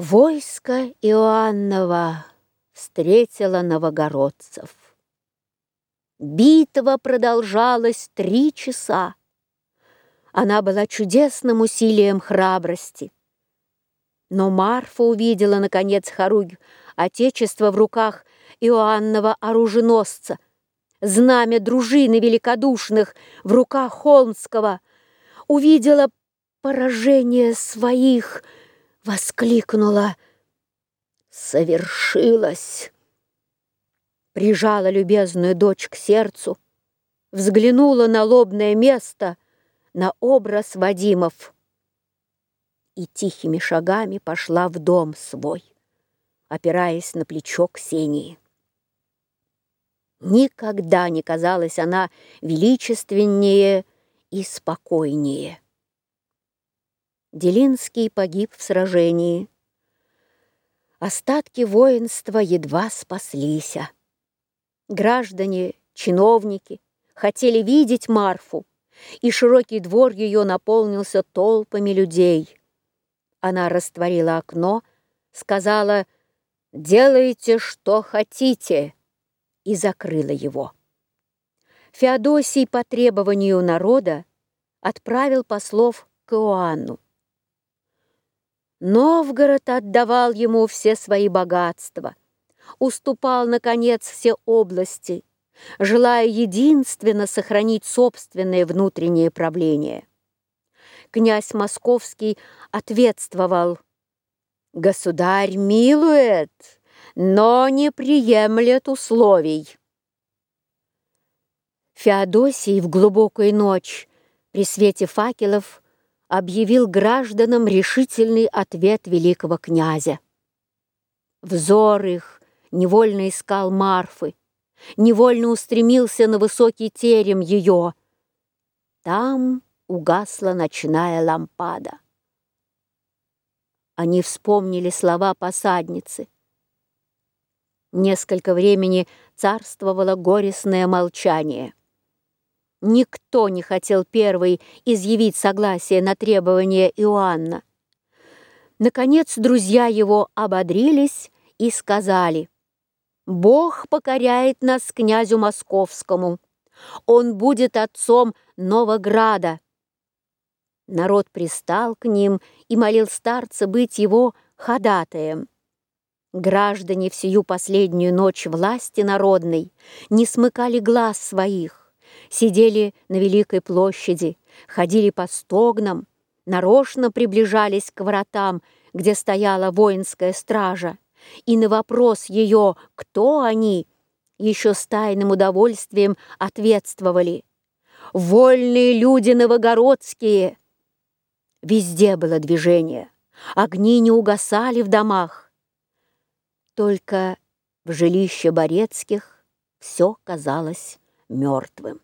Войско Иоаннова встретило новогородцев. Битва продолжалась три часа. Она была чудесным усилием храбрости. Но Марфа увидела, наконец, хоруг Отечество в руках Иоаннова оруженосца, знамя дружины великодушных в руках Холмского, увидела поражение своих – воскликнула «Совершилось!» Прижала любезную дочь к сердцу, взглянула на лобное место, на образ Вадимов и тихими шагами пошла в дом свой, опираясь на плечо Ксении. Никогда не казалась она величественнее и спокойнее. Делинский погиб в сражении. Остатки воинства едва спаслись. Граждане, чиновники хотели видеть Марфу, и широкий двор ее наполнился толпами людей. Она растворила окно, сказала «Делайте, что хотите», и закрыла его. Феодосий по требованию народа отправил послов к Иоанну. Новгород отдавал ему все свои богатства, уступал, наконец, все области, желая единственно сохранить собственное внутреннее правление. Князь Московский ответствовал, «Государь милует, но не приемлет условий». Феодосий в глубокую ночь при свете факелов объявил гражданам решительный ответ великого князя. Взор их невольно искал Марфы, невольно устремился на высокий терем ее. Там угасла ночная лампада. Они вспомнили слова посадницы. Несколько времени царствовало горестное молчание. Никто не хотел первый изъявить согласие на требования Иоанна. Наконец друзья его ободрились и сказали, «Бог покоряет нас князю московскому, он будет отцом Новограда». Народ пристал к ним и молил старца быть его ходатаем. Граждане в сию последнюю ночь власти народной не смыкали глаз своих, сидели на Великой площади, ходили по стогнам, нарочно приближались к воротам, где стояла воинская стража, и на вопрос ее «Кто они?» еще с тайным удовольствием ответствовали «Вольные люди новогородские!» Везде было движение, огни не угасали в домах. Только в жилище Борецких все казалось мертвым.